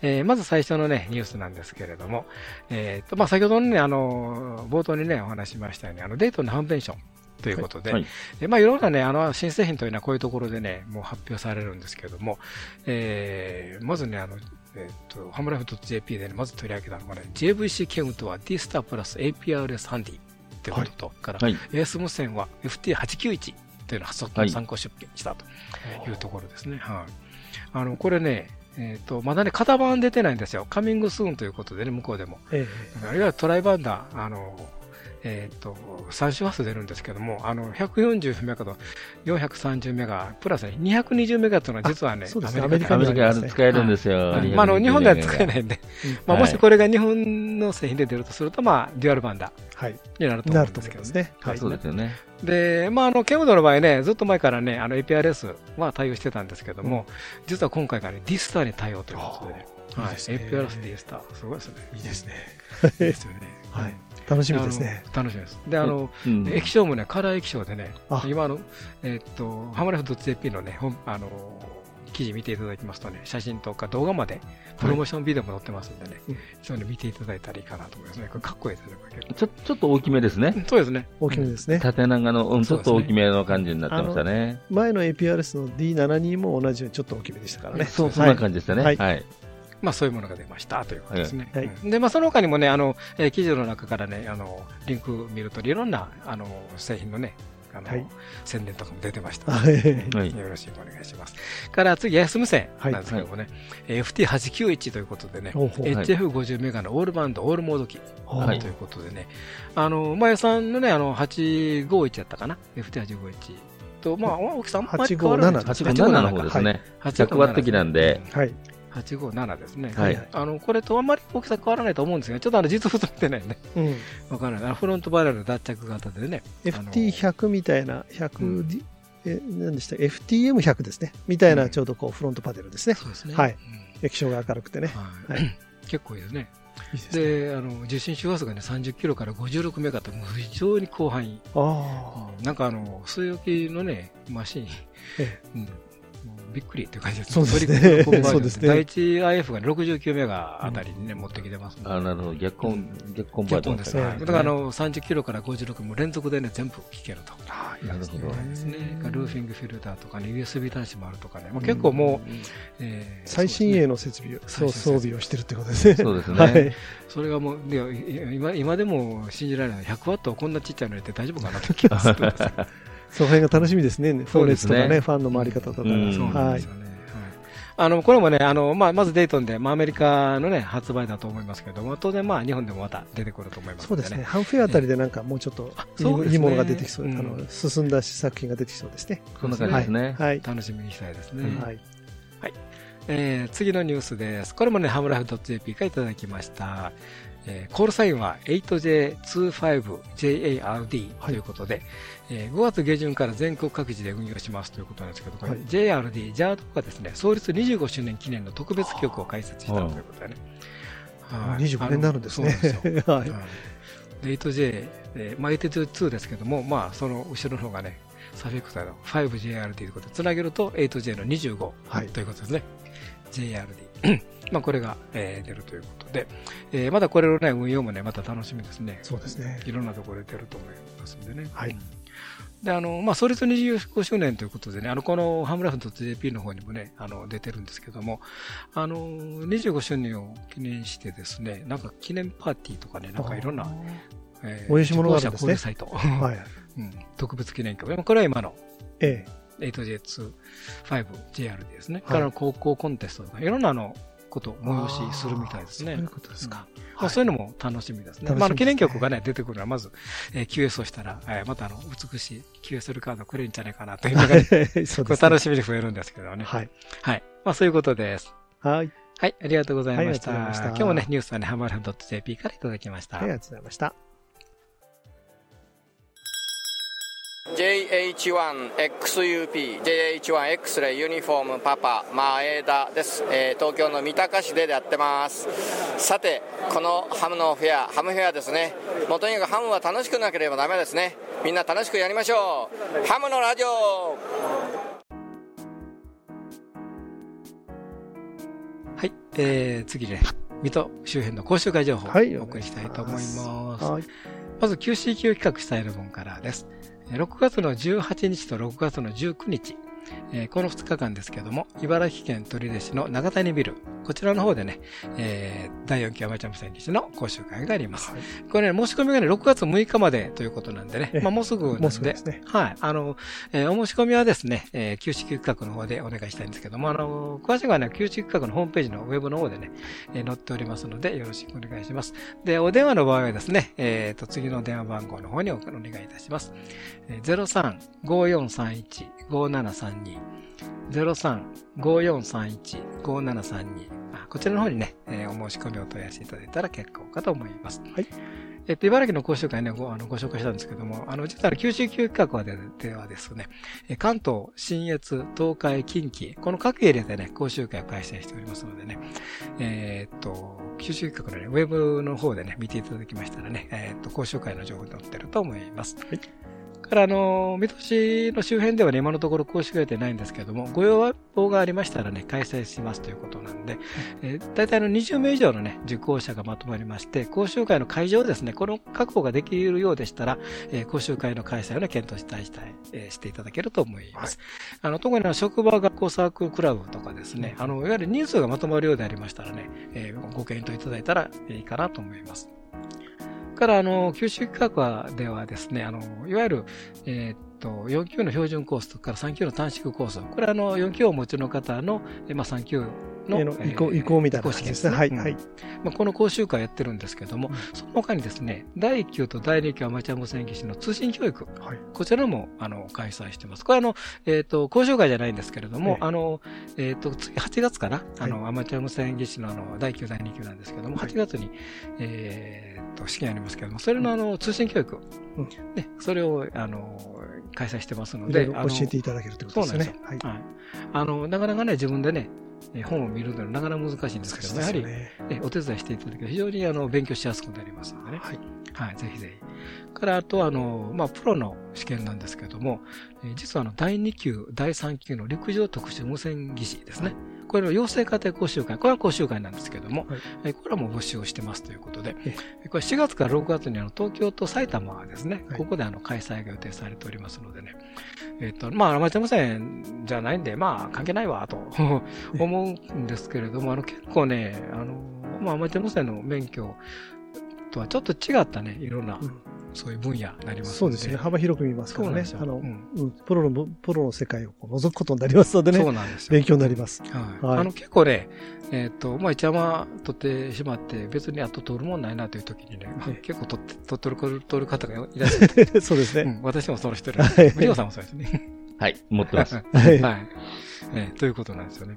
えーまず最初のね、ニュースなんですけれども、えーっと、まあ、先ほどのね、あの、冒頭にね、お話ししましたように、あの、デートのハムペンションということで、はい。でまあ、いろんなね、あの、新製品というのはこういうところでね、もう発表されるんですけれども、えーまずね、あの、えーっと、ハムライフ .jp でね、まず取り上げたのがね、JVC ケムとは D スタープラス APRS ハンディということと、から、はい。エース無線は FT891 というのを参考出品したというところですね。はい。あの、これね、えっ、と、まだね、型番出てないんですよ。カミングスーンということでね、向こうでも。えだからいわゆるトライバンダー、あの、えっ、と、3周波数出るんですけども、あの、140メガと430メガ、プラスね220メガというのは実はね、アメリカアメリカあアメリカる使えるんですよ。はいまあ、あの、日本では使えないんで、まあ、もしれこれが日本の製品で出るとすると、まあ、デュアルバンダえはい。ーになると思なるとうんですけどね。思いますね。はいそうですよね。で、まあ、あの、ケムドの場合ね、ずっと前からね、あの、APRS は対応してたんですけども、実は今回からね、ディスターに対応ということでね。はい APRS ディスター。すごいですね。いいですね。いいですよね。はい。楽しみですね。楽しみです。で、あの、うん液晶もね、カラー液晶でねあ、今あの、えっと、ハムライフ .jp のね、ほんあの、記事見ていただきますとね、写真とか動画まで、プロモーションビデオも載ってますんでね、うんそういうの見ていただいたらいいかなと思いますね。これかっこいいですね、ちょちょっと大きめですね。そうですね。大きめですね。縦長の、うん、ちょっと大きめの感じになってましたね。前の APRS の D72 も同じようにちょっと大きめでしたからね。そう、そんな感じでしたね。ははいい。はい。まあそういうものが出ましたということですね。はいうんで、まあその他にもね、あの、えー記事の中からね、あの、リンク見るといろんな、あの、製品のね、あの、はい宣伝とかも出てました。はいはいよろしくお願いします。から次、安無線はいなんですけどもね、えー FT891 ということでね、ほうほう HF50 メガのオールバンド、オールモード機はいということでね、あの、前さんのね、あの、851やったかな ?FT851。と、まあ、大きさあんまり変わらない857 857の方ですね。100ワット機なんで、はい。857ですね。はいあの、これとあんまり大きさ変わらないと思うんですが、ちょっとあの、実物見てないんで、うん。わからない。フロントバレル脱着型でね。あの FT100 みたいな、う100ん、え、何でした ?FTM100 ですね。みたいな、ちょうどこう、フロントパネルですね。そうですね。液晶が明るくてね。結構いいですね。であの、受信周波数がね、30キロから56メガと、非常に広範囲。あなんかあの、据え置きのね、マシン、えうん、びっくりっていう感じですそうですねそうですね第一 IF がね69メガあたりにね、持ってきてますあなるほど。逆コン、逆コンバージョンですね。はいだからあの、30キロから56も連続でね、全部聞けると。あ。なるほど。ですね。ルーフィングフィルターとかね、USB 端子もあるとかね、まあ、結構もう、えー最新鋭の設備を、そう装備をしてるってことですね。そうですねはい。それがもう、でい今今でも信じられない、100ワットをこんなちっちゃいのにって大丈夫かなって気がするんですよ その辺が楽しみですね。フォーそうですねレツとかね、ファンの回り方とかはいあの、これもね、あの、まあ、まずデイトンで、まあ、アメリカのね、発売だと思いますけども、当然まあ、日本でもまた出てくると思いますのそうですね。。ハンフェアあたりでなんかもうちょっといいいいものが出てきそう、うんあの進んだ作品が出てきそうですね。そんな感じですね。はい。楽しみにしたいですね。はい。えー次のニュースです。これもね、ハムライフ .jp からいただきました。えーコールサインは 8J25JARD ということで、えー5月下旬から全国各地で運用しますということなんですけど、はい JRD、JARD がですね、創立25周年記念の特別曲を開設したということでね。はい25年になるんですね。はいはいで 8J、えーまあ、8J2 ですけども、まあ、その後ろの方がね、サフィクサの 5JRD ということで、つなげると 8J の25はいということですね。JRD。まあ、これが、えー出るということで、えーまだこれのね、運用もね、また楽しみですね。そうですね。いろんなところで出ると思いますんでね。はいうんで、あの、まあ、創立25周年ということでね、あの、このハムラフ .jp の方にもね、あの、出てるんですけども、あの、25周年を記念してですね、なんか記念パーティーとかね、なんかいろんな、え催し物があるんですねサイト、はい。うん、特別記念曲。でもこれは今のえ 8J2、5JR ですね。はいからの高校コンテストとか、いろんなあのことをえ。催しするみたいですね。そういうことですか。まあ、そういうのも楽しみですね。まあ、あの記念曲がね、出てくるのは、まず、えー QS をしたら、えーまたあの、美しい QSL カードくれるんじゃないかなというのが、ね、そうですね楽しみに増えるんですけどね。はい。はい。まあ、そういうことです。はい。はい、ありがとうございました。はいありがとうございました今日もね、ニュースはね、ハマる .jp からいただきました。はい、ありがとうございました。JH1XUP、JH1X レユニフォームパパ、前田です、えー東京の三鷹市でやってます。さて、このハムのフェア、ハムフェアですね。もうとにかくハムは楽しくなければダメですね。みんな楽しくやりましょう。ハムのラジオはい、えー、次ね、水戸周辺の講習会情報をはいお送りしたいと思います。はい。まず QCQ 企画したいの本からです。6月の18日と6月の19日、えこの2日間ですけども、茨城県取手市の長谷ビル、こちらの方でね、えー第4期アマチュア無線技師の講習会があります。これね、申し込みがね、6月6日までということなんでねえ、えまあもうすぐなんで、もうすぐですねはい。あの、えーお申し込みはですね、えー、QCQ 企画の方でお願いしたいんですけども、あの、詳しくはね、QCQ 企画のホームページのウェブの方でね、えー載っておりますので、よろしくお願いします。で、お電話の場合はですね、えっ、と、次の電話番号の方におお願いいたします。えー、03-5431-5732。03-5431-5732。あこちらの方にね、えーお申し込みをお問い合わせいただいたら結構かと思います。はい。えっと、茨城の講習会ね、ごあのご紹介したんですけども、あの、実は九州級企画でではですね、えー関東、新越、東海、近畿、この各エリアでね、講習会を開催しておりますのでね、えーっと、九州企画のね、ウェブの方でね、見ていただきましたらね、えーっと、講習会の情報が載ってると思います。はい。から、あの、水戸市の周辺ではね、今のところ講習会ってないんですけども、ご要望がありましたらね、開催しますということなんで、えー大体あの20名以上のね、受講者がまとまりまして、講習会の会場ですね、この確保ができるようでしたら、えー講習会の開催をね、検討したいしたい、えーしていただけると思います。あの、特にあの職場学校サークルクラブとかですね、あの、いわゆる人数がまとまるようでありましたらね、えーご検討いただいたらいいかなと思います。から、あの、九州企画ではですね、あの、いわゆる、えーっと、4級の標準コースとから3級の短縮コース。これはあの、4級をお持ちの方の、えーまあ、3級の、移行移行みたいな感じですね。はいうん。はい。まあ、この講習会やってるんですけども、その他にですね、第1級と第2級アマチュア無線技師の通信教育。こちらも、あの、開催してます。これあの、えっ、と、講習会じゃないんですけれども、ええあの、えっ、と、次8月かな、あの、アマチュア無線技師のあの、第1級、第2級なんですけども、8月に、えっ、と、試験ありますけども、それのあの、通信教育。ね、それを、あの、開催してますので、教えていただけるということですね。あの、なかなかね、自分でね、え本を見るのはなかなか難しいんですけども、やはり、難しいですえお手伝いしていただけると非常にあの勉強しやすくなりますのでね。はい。はい、ぜひぜひ。から、あと、あの、まあ、プロの試験なんですけども、えー実はあの、第2級、第3級の陸上特殊無線技師ですね。これの養成家庭講習会、これは講習会なんですけども、えーこれはもう募集をしてますということで、えーこれ4月から6月にあの東京と埼玉ですね、ここであの開催が予定されておりますのでね、えっ、と、まあ、アマチュア無線じゃないんで、まあ、関係ないわ、と思うんですけれども、あの、結構ね、あの、まあ、アマチュア無線の免許とはちょっと違ったね、いろんな、そういう分野になりますので。そうですね。幅広く見ますからね。あの、うんプロの、プロの世界をこう覗くことになりますのでね。そうなんですよ勉強になります。はいあの結構ね、えっ、と、まあ、一山取ってしまって、別にあと取るもんないなという時にね、まあ結構取って、取ってる、取る方がいらっしゃって。そうですねん私もその一人はい藤尾さんもそうですね。はい、持ってます。はい。はい。えーということなんですよね。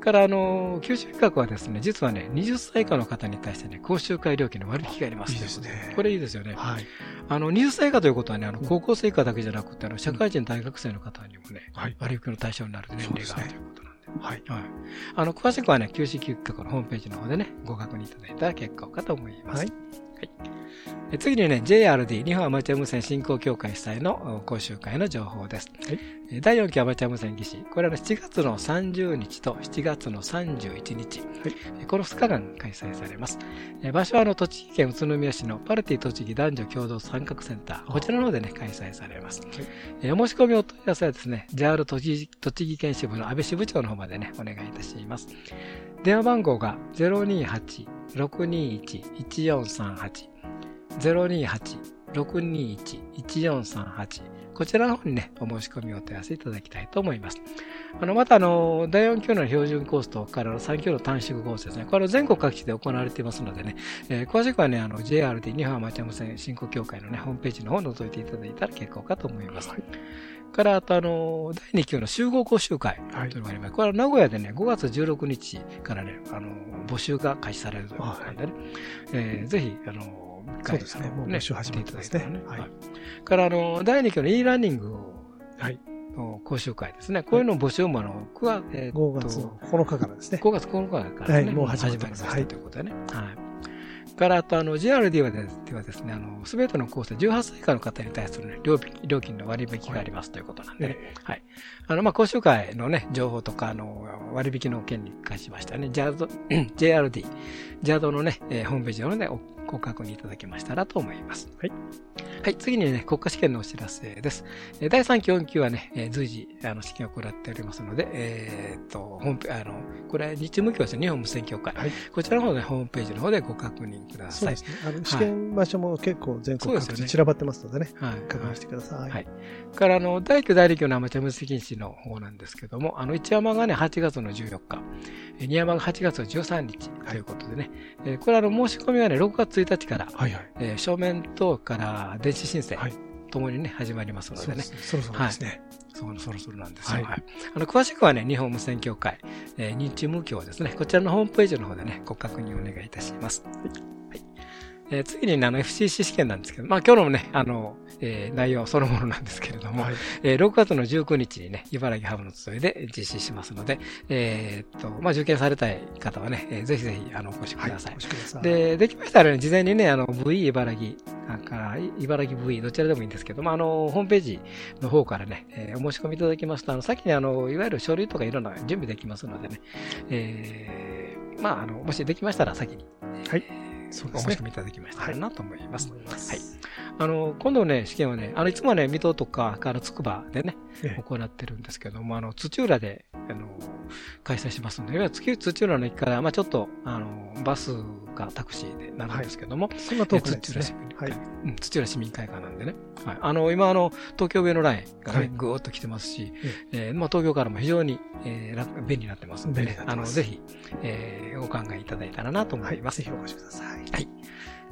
から、あの、九州企画はですね、実はね、20歳以下の方に対してね、講習会料金の割引があります。いいですね。これいいですよね。はい。あの、20歳以下ということはね、あの、高校生以下だけじゃなくて、あの、社会人大学生の方にもね、割引の対象になる年齢があるということなんで。はい。はい。あの、詳しくはね、九州企画のホームページの方でね、ご確認いただいたら結構かと思います。はい。え次にね、JRD、日本アマチュア無線振興協会主催のお講習会の情報です。え第4期アマチュア無線技師、これは7月の30日と7月の31日、えこの2日間開催されます。え場所はあの栃木県宇都宮市のパルティ栃木男女共同参画センター、こちらの方でね、開催されます。えお申し込みお問い合わせはですね、JR 栃木栃木県支部の安倍支部長の方までね、お願いいたします。電話番号が028-621-1438 028-621-1438こちらの方にね、お申し込みをお問い合わせいただきたいと思います。あの、またあの、第4級の標準コースとからの3級の短縮コースですね。これは全国各地で行われていますのでね、えー詳しくはね、あの、JRD 日本アマチュア無線振興協会のね、ホームページの方を覗いていただいたら結構かと思います。から、あとあの、第2級の集合講習会というのがあります。これは名古屋でね、5月16日からね、あの、募集が開始されるということなんでね、えーぜひ、あの、そうですねもう募集始まってますねしていただいたらはいから、あの、第2期の e ラーニングをはい。の講習会ですね。こういうの募集もあの、9月、えーっと5月の9日からですね。5月9日からね、はいもう始まりましたますはいということでね。はい。から、あと、あの、JRD はではですね、あの、すべてのコースで18歳以下の方に対するね、料金料金の割引がありますということなんでね。えはい。あの、まあ、講習会のね、情報とか、あの、割引の件に関しましてはね、JRD、JRD のね、えーホームページの方でおご確認いただけましたらと思います。はい。はい、次にね、国家試験のお知らせです。えー第3期、4期はね、えー随時、あの、試験を行っておりますので、えーっと、ホームペあの、これ、日無教ですね、日本無線協会。はいこちらの方で、ホームページの方でご確認ください。そうですね。あの、試験場所も結構全国各地散らばってますのでね。はい。確認してください。はいから、あの、第9、第2期のアマチュア無線禁止の方なんですけども、あの、一山がね、8月の14日、えー二山が8月の13日ということでね、えーこれ、あの、申し込みはね、6月1日から、はいはい。えー正面等から電子申請はい、ともにね、始まりますのでね。そろそろですね。そうそろそろなんですよ。はい。はい。あの詳しくはね、日本無線協会、えー認知無教ですね、こちらのホームページの方でね、ご確認お願いいたします。はいえー次にねあの FCC 試験なんですけど、まあ今日のね、あの、えー内容そのものなんですけれども、はい。えー6月の19日にね、茨城ハブの集いで実施しますので、えーっと、まあ受験されたい方はね、えーぜひぜひ、あの、お越しくはい。ださいお。越しください。で、できましたらね、事前にね、あの、VE 茨城、なんか、い茨城 VE、どちらでもいいんですけど、まあ、あの、ホームページの方からね、えーお申し込みいただきますと、あの、先にあの、いわゆる書類とかいろんな準備できますのでね、えーまあ、あの、もしできましたら先に、はいえーそうですねお申し込みいただきましたらなと思います。はいあの、今度ね、試験はね、あの、いつもはね、水戸とか、から筑波でね、ええ行ってるんですけども、あの、土浦で、あの、開催しますので、いわゆる土土浦の駅から、まあちょっと、あの、バスかタクシーでなるんですけども、そんな遠くない土ですね。浦市民会、はい。うん、土浦市民会館なんでね。はい。あの、今、あの、東京上のラインがね、はいぐーっと来てますし、えーまあ東京からも非常に、えー楽便利になってますんでね、あの、ぜひ、えーお考えいただいたらなと思はいい。ます。ぜひお越しください。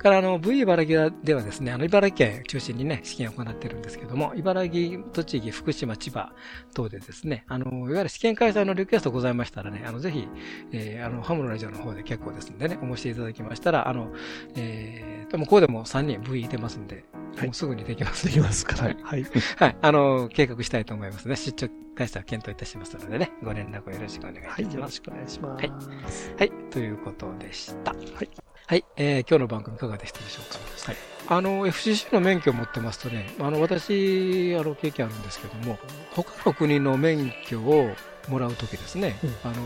から、あの、V 茨城ではですね、あの、茨城県中心にね、試験を行ってるんですけども、茨城、栃木、福島、千葉等でですね、あの、いわゆる試験開催のリクエストございましたらね、あの、ぜひ、えーあの、ハムのラジオの方で結構ですんでね、お申しいただきましたら、あの、えー、でもこうでも3人 V いてますんで、はいもうすぐにできます。できますから。はいはい。はい、あの、計画したいと思いますね。出張開催は検討いたしますのでね、ご連絡をよろしくお願い。します。よろしくお願いしまはいす。はい、ということでした。はい。はい、えー今日の番組いかがでしたでしょうか？はい。あの、FCC の免許を持ってますとね、あの、私、あの、経験あるんですけども、他の国の免許をもらうときですね、うんあの、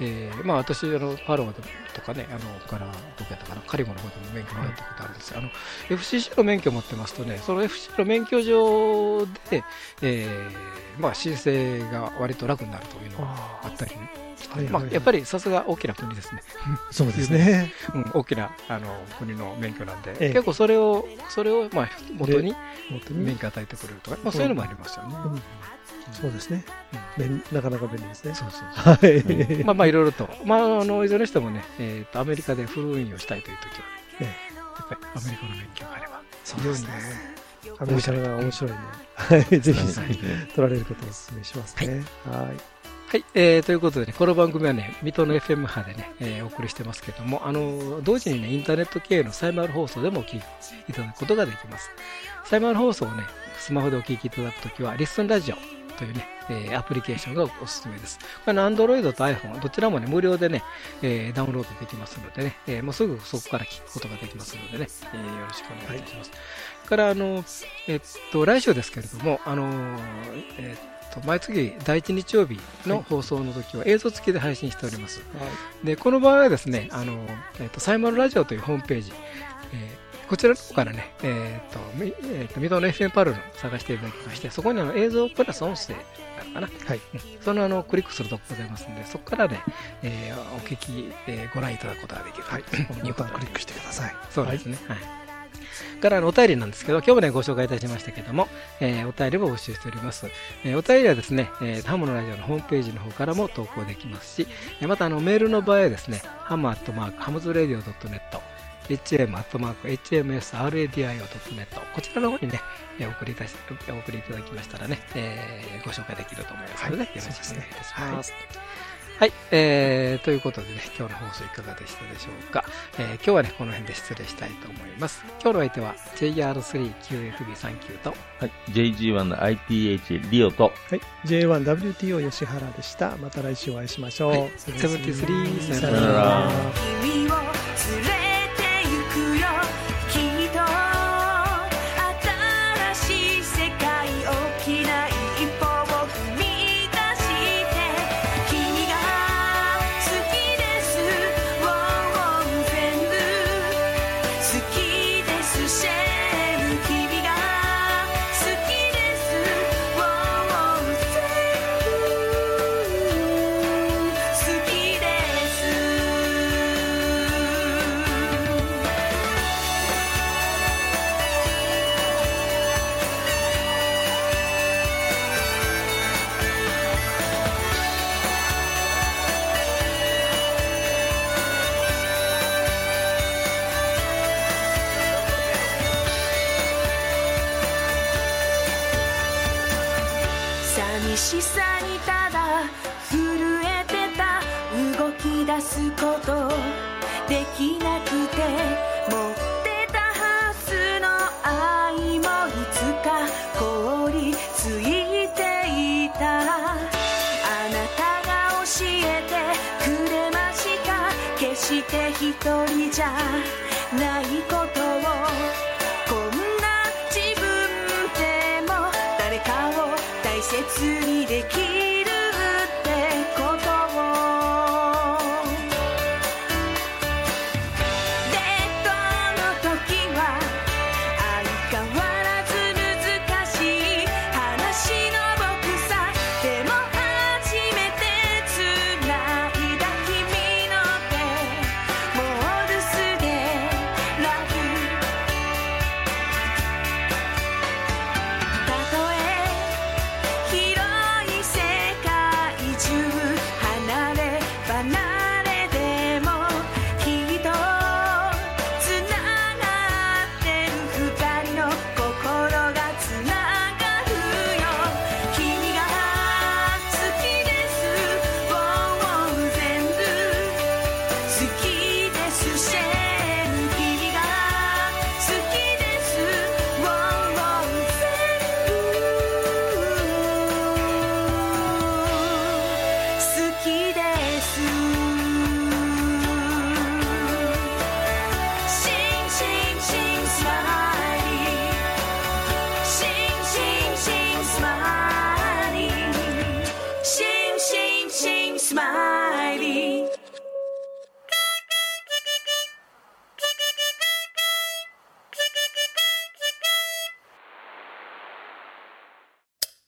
えーまあ私、あの、パローとかね、あの、から、どこやったかな、カリゴの方でも免許もらったことあるんですよ。あの、FCC の免許を持ってますとね、その FCC の免許証で、えーまあ申請が割と楽になるというのがああったりね。あ。はい。まあ、やっぱりさすが大きな国ですね。そうですね。うん、大きなあの国の免許なんで、ええ結構それを、それをまあ元に免。許与えてくれるとか、まあ、そういうのもありますよね。うんそうですね。便なかなか便利ですね。そうそうはい。まあまあいろいろと、まああの、いずれにしてもね、えっ、と、アメリカでフル運用したいという時はね、えやっぱりアメリカの免許があれば、そうですね。アメリカが面白いんで、はい。ぜひ、取られることをお勧めしますね。はい。はい、えー、ということでね、この番組はね、水戸の FM 波でね、えーお送りしてますけども、あの、同時にね、インターネット経由のサイマル放送でもお聞きいただくことができます。サイマル放送をね、スマホでお聞きいただくときは、リッスンラジオというね、えーアプリケーションがおすすめです。これね、Android と iPhone、どちらもね、無料でね、えーダウンロードできますのでね、えーもうすぐそこから聞くことができますのでね、えーよろしくお願いいたします。それから、あの、えっと、来週ですけれども、あの、えっと、毎月第一日曜日の放送の時は映像付きで配信しております。で、この場合はですね、あの、えっと、サイマルラジオというホームページ、えーこちらの方からね、えっと、みえっと、水戸の FM パルル探していただきまして、そこにあの映像プラス音声なのかな。はい。うんそのあの、クリックするとこございますので、そこからね、えーお聞き、えーご覧いただくことができる。はい。このボタンクリックしてください。そうですね。はい。からあのお便りなんですけど、今日もね、ご紹介いたしましたけども、えーお便りも募集しております。えーお便りはですね、えーハムのラジオのホームページの方からも投稿できますし、えーまたあのメールの場合はですね、ハムアットマーク、ハムズラディオ .net、hm アットマーク、hmsradio.net、こちらの方にね、えーお送りいたし、お送りいただきましたらね、えーご紹介できると思いますので、はいよろしくお願いいたします。はい、えー、ということでね、今日の放送いかがでしたでしょうか。えー、今日はね、この辺で失礼したいと思います。今日の相手は JR3QFB39 と、はい、JG1 の ITH リオと、はい、J1WTO 吉原でした。また来週お会いしましょう。はい73さよなら。履歴